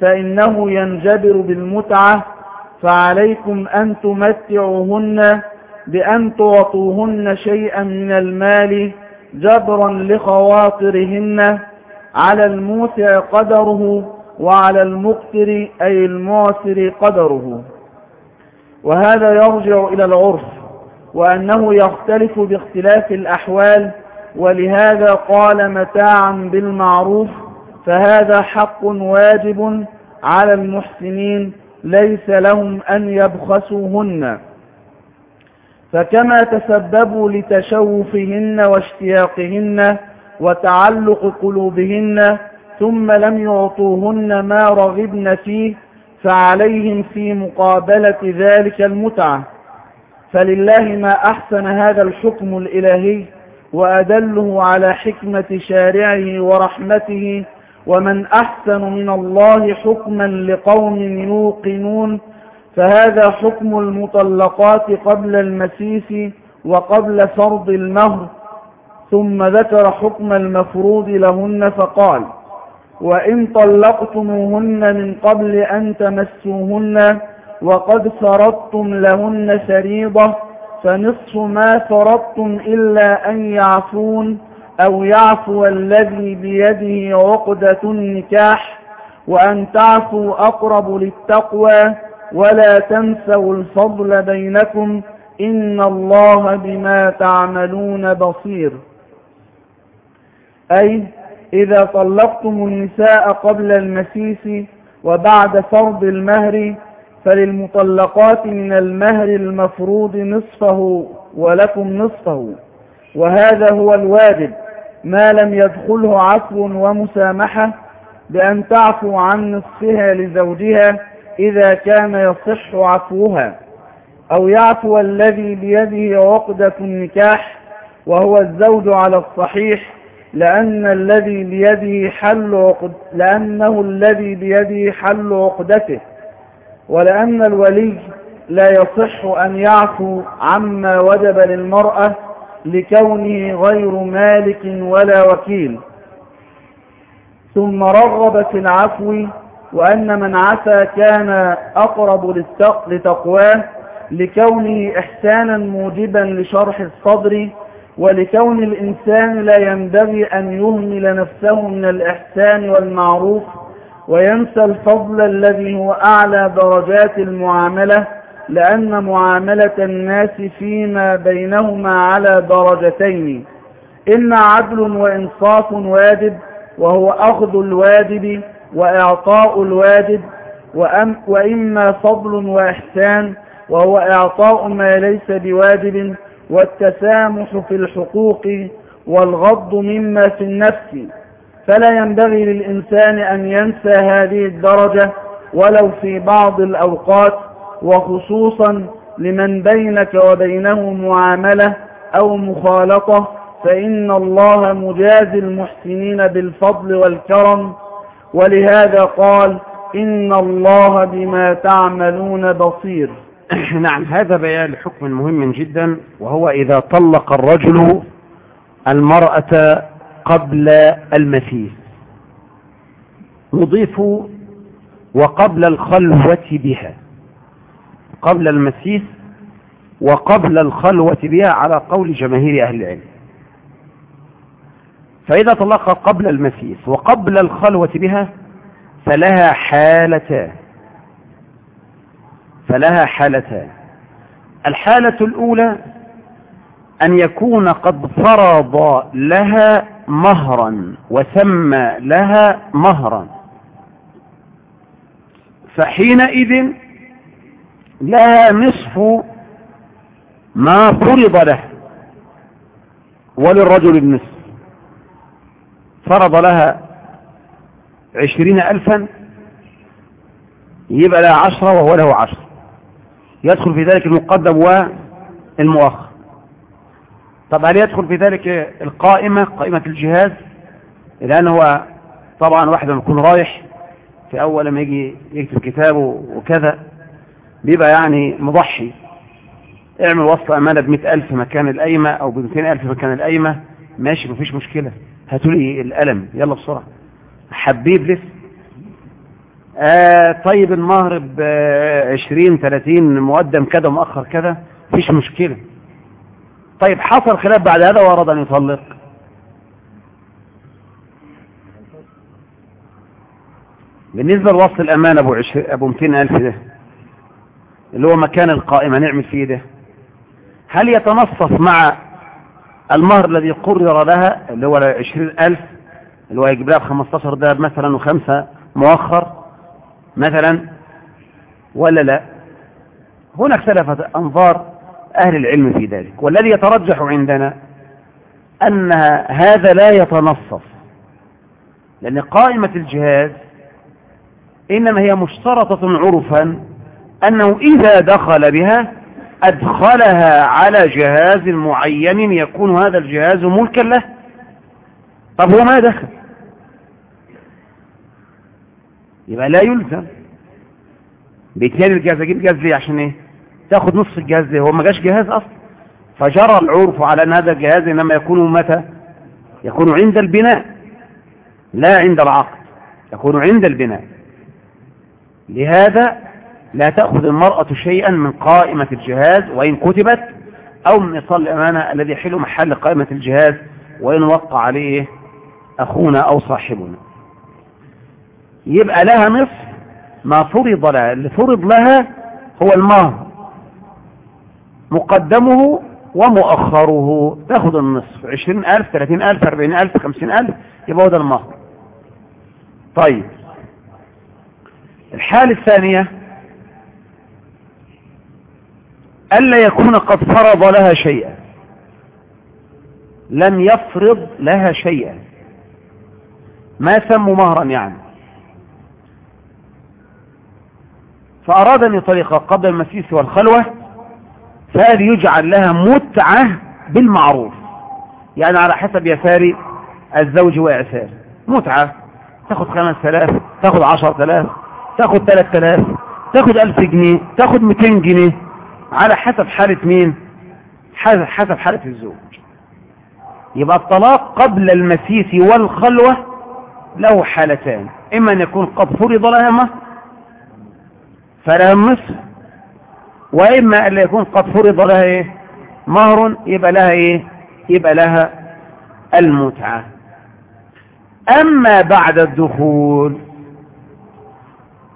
فإنه ينجبر بالمتعة فعليكم أن تمتعوهن بأن تعطوهن شيئا من المال جبرا لخواطرهن على الموسع قدره وعلى المقتر أي المعسر قدره. وهذا يرجع إلى العرف وأنه يختلف باختلاف الأحوال ولهذا قال متاعا بالمعروف فهذا حق واجب على المحسنين ليس لهم أن يبخسوهن. فكما تسببوا لتشوفهن واشتياقهن وتعلق قلوبهن ثم لم يعطوهن ما رغبن فيه فعليهم في مقابلة ذلك المتعة. فلله ما أحسن هذا الحكم الإلهي وأدله على حكمة شارعه ورحمته ومن أحسن من الله حكما لقوم يوقنون فهذا حكم المطلقات قبل المسيس وقبل فرض المهر ثم ذكر حكم المفروض لهن فقال وإن طلقتموهن من قبل أن تمسوهن وقد فرضتم لهن فريضة فنصف ما فرضتم إلا أن يعفون أو يعفو الذي بيده عقدة النكاح وأن تعفوا أقرب للتقوى ولا تنسوا الفضل بينكم إن الله بما تعملون بصير. أي إذا طلقتم النساء قبل المسيس وبعد فرض المهر فللمطلقات من المهر المفروض نصفه ولكم نصفه وهذا هو الواجب. ما لم يدخله عفو ومسامحة بأن تعفو عن نصفها لزوجها إذا كان يصح عفوها أو يعفو الذي بيده عقدة النكاح وهو الزوج على الصحيح لأن الذي بيده حل عقد لأنه الذي بيده حل عقدته ولأن الولي لا يصح أن يعفو عما وجب للمرأة لكونه غير مالك ولا وكيل. ثم رغب في العفو وأن من عفا كان أقرب لتقواه لكونه إحسانا موجبا لشرح الصدر ولكون الإنسان لا ينبغي أن يهمل نفسه من الإحسان والمعروف وينسى الفضل الذي هو أعلى درجات المعاملة لأن معاملة الناس فيما بينهما على درجتين إما عدل وإنصاف واجب وهو أخذ الواجب وإعطاء الواجب وإما فضل وإحسان وهو إعطاء ما ليس بواجب والتسامح في الحقوق والغض مما في النفس. فلا ينبغي للإنسان أن ينسى هذه الدرجة ولو في بعض الأوقات وخصوصا لمن بينك وبينه معاملة أو مخالطة فإن الله مجازي المحسنين بالفضل والكرم. ولهذا قال إن الله بما تعملون بصير. (coughs) نعم هذا بيان لحكم مهم جدا وهو إذا طلق الرجل المرأة قبل المسيس نضيف وقبل الخلوة بها. قبل المسيس وقبل الخلوة بها على قول جماهير أهل العلم. فإذا طلقها قبل المسيس وقبل الخلوة بها فلها حالتان فلها حالتان الحالة الأولى أن يكون قد فرض لها مهرا وسمى لها مهرا. فحينئذ لها نصف ما فرض له وللرجل النصف. فرض لها عشرين ألفا يبقى لها عشرة وهو له عشرة. يدخل في ذلك المقدم والمؤخر. طب هل يدخل في ذلك القائمة قائمة الجهاز؟ لأن هو طبعا واحد لما يكون رايح في أول ما يجي يكتب كتابه وكذا. بيبقى يعني مضحي. اعمل وصل أمانة بمئة ألف مكان القايمة أو بمئتين ألف مكان القايمة. ماشي مفيش مشكلة. هاتولي القلم. يلا بسرعة. حبيب لسه آه طيب المهر ب 20 30 مقدم كذا مؤخر كذا. مفيش مشكلة. طيب حصل خلاف بعد هذا وأراد أن يطلق. بالنسبة لوصل الأمان أبو, عشر... أبو 200 ألف ده اللي هو مكان القائمة نعمل فيه ده هل يتنصف مع المهر الذي قرر لها اللي هو 20 ألف اللي هو يجيب لها ب 15 ده مثلا وخمسة مؤخر مثلا ولا لا؟ هنا اختلفت أنظار أهل العلم في ذلك والذي يترجح عندنا أن هذا لا يتنصف لأن قائمة الجهاز إنما هي مشترطة عرفا أنه إذا دخل بها أدخلها على جهاز معين يكون هذا الجهاز ملكا له. طب هو ما دخل؟ يبقى لا يلزم. بالتالي الجهاز أجيب جهاز ليه؟ عشان إيه؟ تاخد نصف الجهاز ليه؟ هو ما جاش جهاز أصلا. فجرى العرف على أن هذا الجهاز إنما يكون متى؟ يكون عند البناء لا عند العقد يكون عند البناء. لهذا لا تأخذ المرأة شيئا من قائمة الجهاز وإن كتبت أو من إيصال الأمانة الذي يحل محل قائمة الجهاز وإن وقع عليه أخونا أو صاحبنا. يبقى لها نصف ما فرض لها اللي فرض لها هو المهر مقدمه ومؤخره. تاخد النصف عشرين ألف ثلاثين ألف أربعين ألف خمسين ألف يبقى ده المهر طيب الحالة الثانية ألا يكون قد فرض لها شيئا. لم يفرض لها شيئا. ما سموا مهرا يعني. فأراد أن يطلقها قبل المسيس والخلوة فهذه يجعل لها متعة بالمعروف. يعني على حسب يسار الزوج وإعسار متعة. تاخد خمس ثلاث تاخد عشر ثلاث تاخد ثلاث ثلاث تاخد ألف جنيه تاخد ميتين جنيه. على حسب حالة مين؟ حسب حالة الزوج. يبقى الطلاق قبل المسيس والخلوة له حالتان. إما أن يكون قد فرض لها مهر فلها النصف وإما أن يكون قد فرض لها إيه؟ مهر يبقى لها إيه؟ يبقى لها المتعة. أما بعد الدخول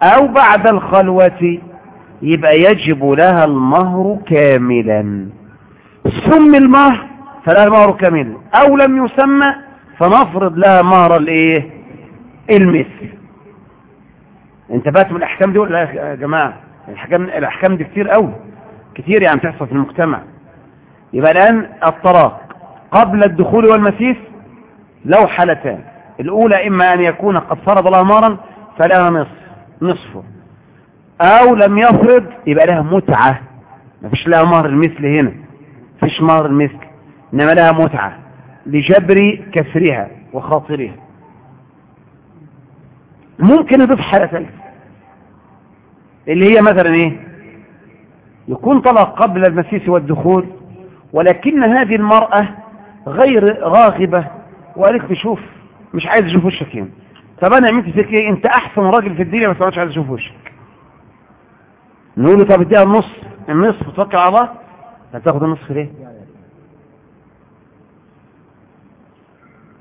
أو بعد الخلوة يبقى يجب لها المهر كاملا. سمي المهر فلها المهر كاملا. أو لم يسمى فنفرض لها مهر الإيه؟ المثل. انتبهت من الأحكام دي ولا يا جماعة؟ الأحكام, الأحكام دي كتير قوي كتير يعني تحصل في المجتمع. يبقى الآن الطلاق. قبل الدخول والمسيس له حالتان. الأولى إما أن يكون قد فرض لها مهرا فلها نصف. نصفه. أو لم يفرض يبقى لها متعة. ما فيش لها مهر المثل هنا. فيش مهر المثل إنما لها متعة. لجبر كسرها وخاطرها. ممكن نضيف حالة ثالثة. اللي هي مثلا إيه؟ يكون طلق قبل المسيس والدخول ولكن هذه المرأة غير راغبة. وقالت تشوف مش عايز أشوف وشك هنا. طب أنا عملت فيك إيه؟ أنت أحسن راجل في الدنيا بس مش عايز أشوف وشك. نقول له طب اديها النص النصف توكل على الله؟ هتاخد النصف ليه؟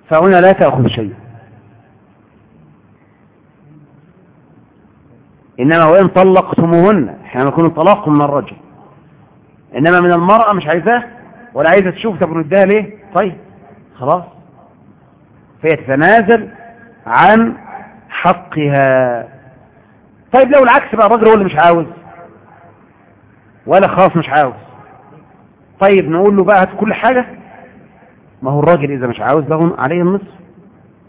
فهنا لا تأخذ شيء. إنما وإن طلقتموهن إحنا نكون طلاق من الرجل. إنما من المرأة مش عايزاه ولا عايزة تشوف طب نديها ليه؟ طيب خلاص. فهي تتنازل عن حقها. طيب لو العكس بقى الراجل هو اللي مش عاوز. ولا خلاص مش عاوز. طيب نقول له بقى هات كل حاجة. ما هو الراجل إذا مش عاوز له عليه النصف.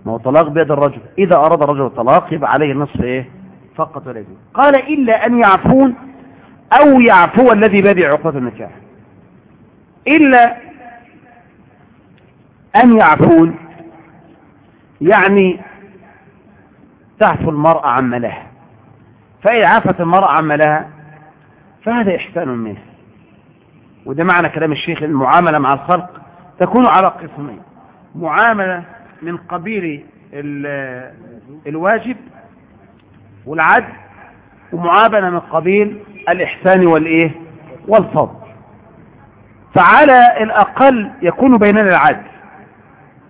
ما هو طلاق بيد الرجل. إذا أراد الرجل الطلاق يبقى عليه النصف إيه؟ فقط ولا يزيد. قال إلا أن يعفون أو يعفو الذي بدع عقدة النكاح. إلا أن يعفون يعني تعفو المرأة عما لها فإذا عفت المرأة عما لها فهذا إحسان منه. وده معنى كلام الشيخ المعاملة مع الخلق تكون على قسمين. معاملة من قبيل الواجب والعدل ومعاملة من قبيل الإحسان والإيه؟ والفضل. فعلى الأقل يكون بيننا العدل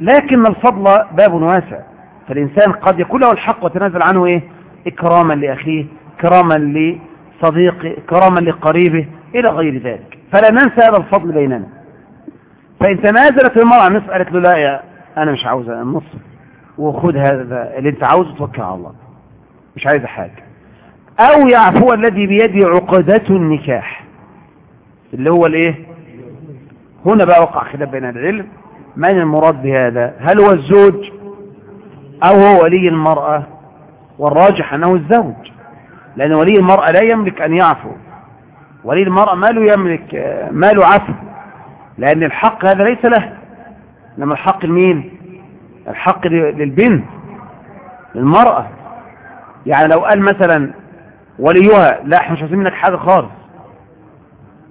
لكن الفضل باب واسع. فالإنسان قد يكون له الحق وتنازل عنه إيه؟ إكراما لأخيه إكراما لصديقه إكراما لقريبه إلى غير ذلك. فلا ننسى هذا الفضل بيننا. فإن تنازلت المرأة نصف قالت له لا يا أنا مش عاوزة النصف وخذ هذا اللي أنت عاوزه توكل على الله. مش عايزة حاجة. أو يعفو الذي بيده عقدة النكاح. اللي هو الإيه؟ هنا بقى وقع خلاف بين العلم. من المراد بهذا؟ هل هو الزوج أو هو ولي المرأة؟ والراجح أنه الزوج. لأن ولي المرأة لا يملك أن يعفو. ولي المرأة ما له يملك ما له عفو. لأن الحق هذا ليس له. إنما الحق لمين؟ الحق للبنت للمرأة. يعني لو قال مثلا وليها لا إحنا مش عايزين منك حاجة خالص.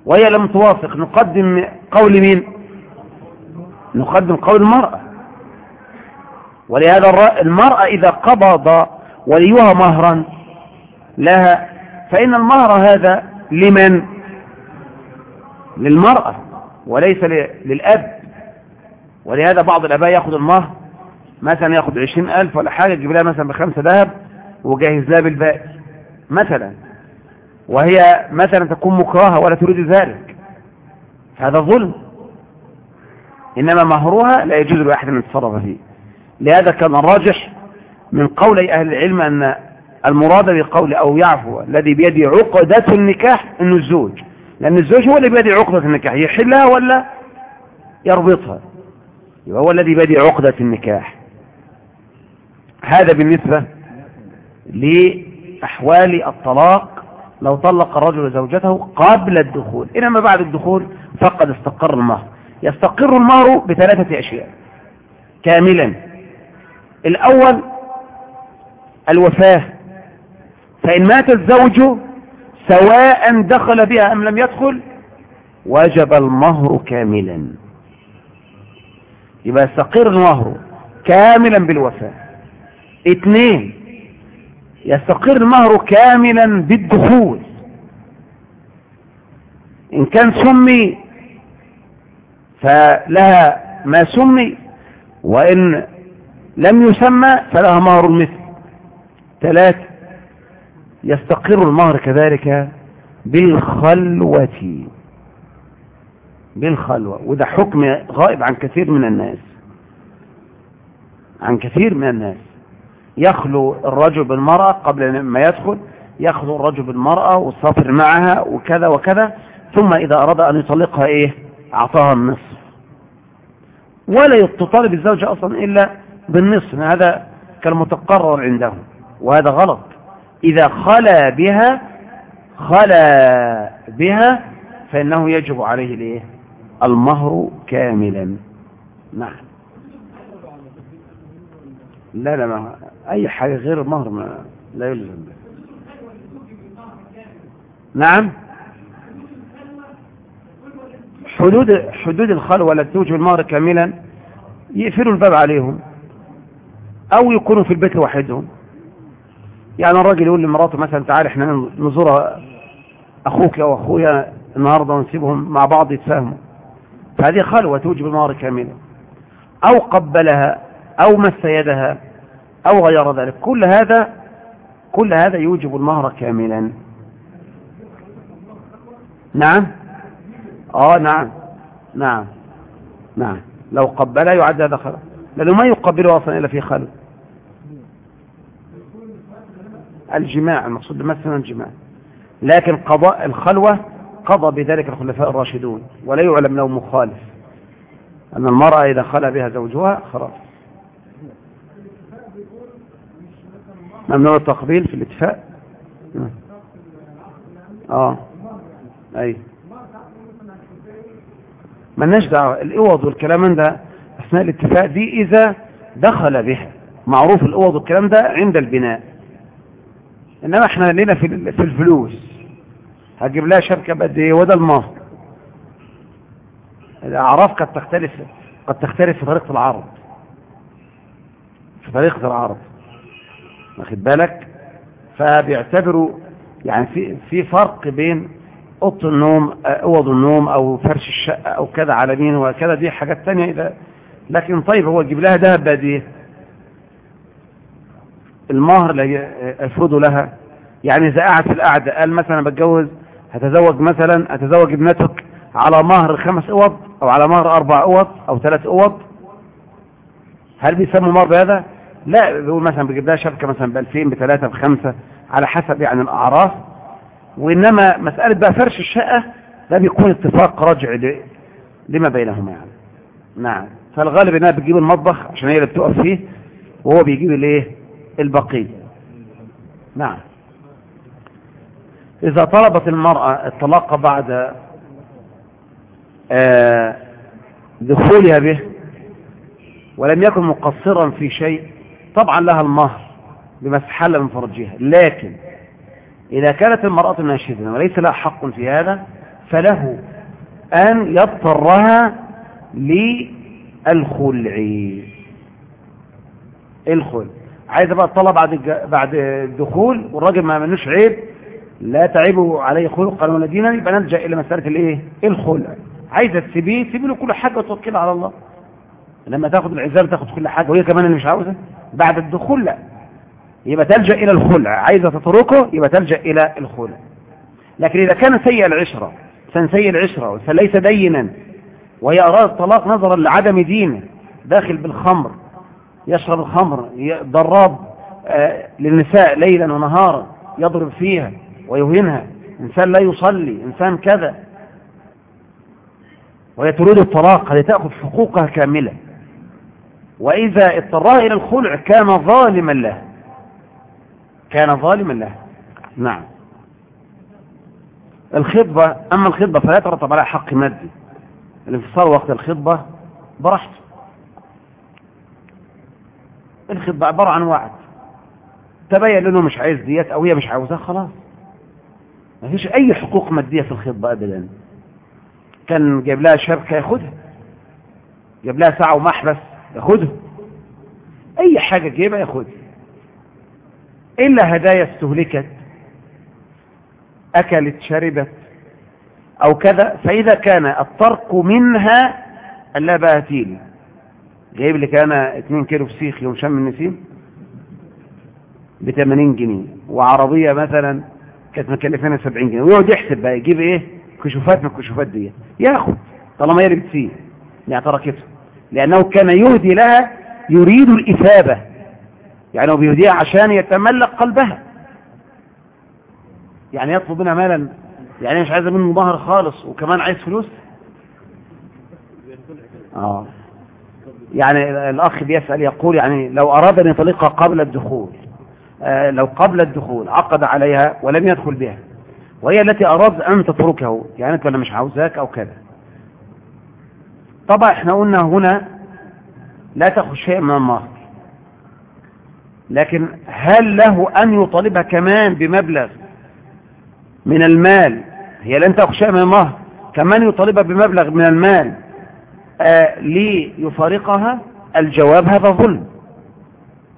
وهي لم توافق نقدم قول مين؟ نقدم قول المرأة. ولهذا المرأة إذا قبض وليها مهرا لها فإن المهر هذا لمن؟ للمرأة وليس للأب. ولهذا بعض الأباء يأخذ المهر مثلا يأخذ عشرين ألف ولا حاجة يجيب لها مثلا بخمسة ذهب وجهز لها بالباقي مثلا. وهي مثلا تكون مكرهة ولا تريد ذلك. هذا ظلم. إنما مهرها لا يجوز لأحد أن يتصرف فيه. لهذا كان الراجح من قول أهل العلم أن المراد بقول أو يعفو الذي بيده عقدة النكاح أنه الزوج. لأن الزوج هو اللي بيده عقدة النكاح يحلها ولا يربطها؟ يبقى هو الذي بيده عقدة النكاح. هذا بالنسبة لأحوال الطلاق لو طلق الرجل زوجته قبل الدخول. إنما بعد الدخول فقد استقر المهر. يستقر المهر بثلاثة أشياء. كاملا. الأول الوفاة. فإن مات الزوج سواء دخل بها أم لم يدخل وجب المهر كاملا. يبقى يستقر المهر كاملا بالوفاة. اثنين يستقر المهر كاملا بالدخول. إن كان سمي فلها ما سمي وإن لم يسمى فلها مهر المثل ثلاثة يستقر المهر كذلك بالخلوة. بالخلوة. وده حكم غائب عن كثير من الناس. عن كثير من الناس. يخلو الرجل بالمرأة قبل ما يدخل يخلو الرجل بالمرأة والسافر معها وكذا وكذا ثم إذا أراد أن يطلقها إيه؟ أعطاها النصف. ولا تطالب الزوجة أصلا إلا بالنصف. هذا كالمتقرر عندهم. وهذا غلط. إذا خلا بها خلا بها فإنه يجب عليه الإيه؟ المهر كاملا. نعم. لا لا ما أي حاجة غير المهر ما لا يلزم به. نعم. حدود حدود الخلوة التي توجب المهر كاملا يقفلوا الباب عليهم أو يكونوا في البيت لوحدهم. يعني الراجل يقول لمراته مثلا تعالى إحنا نزور أخوك أو أخويا النهاردة ونسيبهم مع بعض يتفاهموا. فهذه خلوة توجب المهر كاملا أو قبلها أو مس يدها أو غير ذلك. كل هذا كل هذا يوجب المهر كاملا. نعم؟ آه نعم. نعم. نعم. لو قبلها يعد هذا خلق لأنه ما يقبله أصلا إلا في خلق الجماع المقصود مثلا الجماع. لكن قضاء الخلوة قضى بذلك الخلفاء الراشدون ولا يعلم له مخالف. أن المرأة إذا خلى بها زوجها خلاص. ممنوع التقبيل في الإتفاق؟ آه. أي. مالناش دعوة. الإوض والكلام ده أثناء الإتفاق دي إذا دخل بها. معروف الإوض والكلام ده عند البناء. إنما إحنا لنا في في الفلوس. هجيب لها شبكة بقد إيه؟ وده المهر الأعراف قد تختلف قد تختلف في طريقة العرض. في طريقة العرض. واخد بالك؟ فبيعتبروا يعني في في فرق بين أوضة النوم أوض النوم أو فرش الشقة أو كذا على مين وكذا. دي حاجات ثانية إذا لكن طيب هو يجيب لها ذهب بقد إيه؟ المهر اللي يفرضه لها. يعني إذا قعد في القعدة قال مثلا بتجوز هتزوج مثلا هتزوج ابنتك على مهر خمس أوض أو على مهر أربع أوض أو ثلاث أوض. هل بيسموا مهر بهذا؟ لا بيقول مثلا بيجيب لها شبكة مثلا ب 2000 ب 3 ب 5 على حسب يعني الأعراف. وإنما مسألة بقى فرش الشقة ده بيكون اتفاق رجع ل- لما بينهما يعني. نعم. فالغالب إنها بتجيب المطبخ عشان هي اللي بتقف فيه وهو بيجيب الإيه؟ البقيه نعم. إذا طلبت المرأة الطلاق بعد آه، دخولها به ولم يكن مقصرا في شيء طبعا لها المهر بما من فرجها لكن إذا كانت المرأة ناشزة وليس لها حق في هذا فله أن يضطرها للخلع. الخلع. عايزة بقى الطلب بعد بعد الدخول والراجل ما منوش عيب لا تعيبه عليه خلقا ولا دينا يبقى نلجأ إلى مسألة الإيه؟ الخلع عايزه تسيبيه سيبي له كل حاجة وتوكل على الله. لما تاخد العزال تاخد كل حاجة وهي كمان اللي مش عاوزة بعد الدخول لا. يبقى تلجأ إلى الخلع عايزة تتركه يبقى تلجأ إلى الخلع لكن إذا كان سيء العشرة كان سيء العشرة فليس دينا وهي أراد الطلاق نظرا لعدم دينه داخل بالخمر. يشرب الخمر ضراب آه، للنساء ليلا ونهارا يضرب فيها ويهينها. إنسان لا يصلي إنسان كذا. وهي تريد الطلاق هذه تأخذ حقوقها كاملة. وإذا اضطرها إلى الخلع كان ظالما له كان ظالما له نعم. الخطبة أما الخطبة فلا يترتب عليها حق مادي. الانفصال وقت الخطبة براحته. الخطبة عبارة عن وعد تبين انه مش عايز ديات أو هي مش عاوزاه خلاص. ما فيش أي حقوق مادية في الخطبة ابدا. كان جايب لها شبكة ياخدها. جايب لها ساعة ومحبس ياخدها. أي حاجة جايبها ياخدها. إلا هدايا استهلكت أكلت شربت أو كذا فإذا كان الطرق منها هاتيلي جايب لي كان 2 كيلو فسيخ يوم شم النسيم ب 80 جنيه وعربية مثلا كانت مكلفانا 70 جنيه. ويقعد يحسب بقى يجيب إيه؟ كشوفات من الكشوفات دي ياخد طالما هي اللي بتسيب يعني تركته لأنه كان يهدي لها يريد الإثابة. يعني هو بيهديها عشان يتملك قلبها. يعني يطلب منها مالا. يعني مش عايزة منه مهر خالص وكمان عايز فلوس؟ آه. يعني الأخ بيسأل يقول يعني لو اراد ان يطلقها قبل الدخول آه لو قبل الدخول عقد عليها ولم يدخل بها وهي التي أراد أن تتركه يعني أنت ولا مش عاوزاك أو كذا. طبعا إحنا قلنا هنا لا تأخذ شيء من المهر لكن هل له أن يطالبها كمان بمبلغ من المال؟ هي لن تأخذ شيء من المهر كمان يطالبها بمبلغ من المال. ليفارقها الجواب هذا ظلم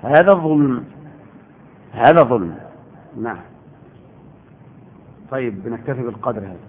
هذا ظلم هذا ظلم نعم. طيب بنكتفي بالقدر هذا.